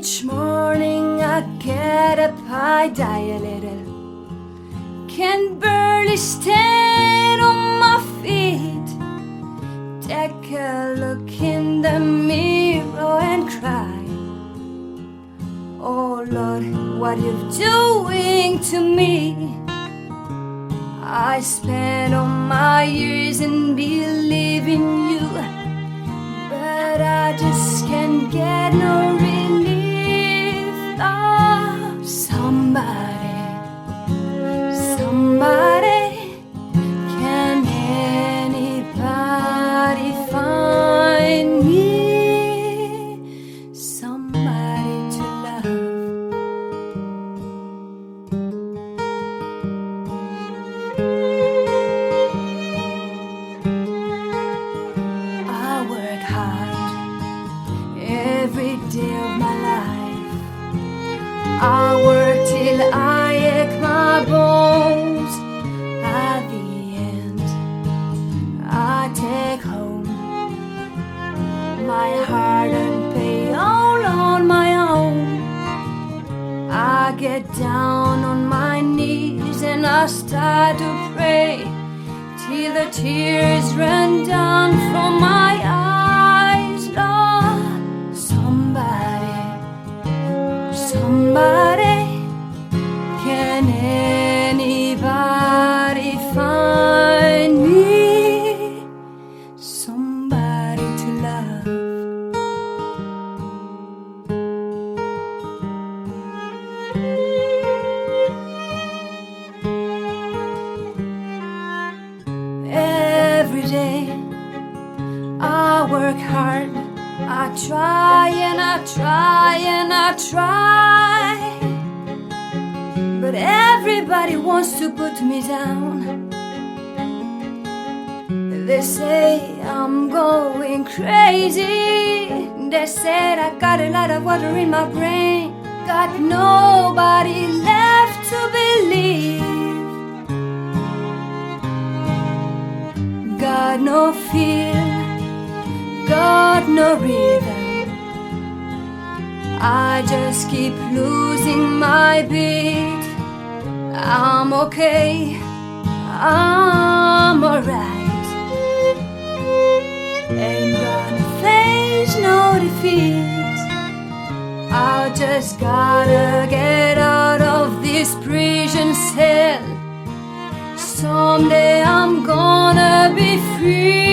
I get up, I die a little. Can barely stand on my feet. Take a look in the mirror and cry. Oh Lord, what you're doing to me? I spent all my years in believing you, but I just can't get no every day of my life. I work till I ache my bones. At the end, I take home my heart and pay all on my own. I get down on my knees and I start to pray till the tears run down from my eyes. Can anybody find me somebody to love? Every day I work hard. I try and I try and I try. Everybody wants to put me down. They say I'm going crazy. They said I got a lot of water in my brain. Got nobody left to believe. Got no feel, got no rhythm. I just keep losing my beat. I'm okay, I'm alright. Ain't gonna face no defeat. I just gotta get out of this prison cell. Someday I'm gonna be free.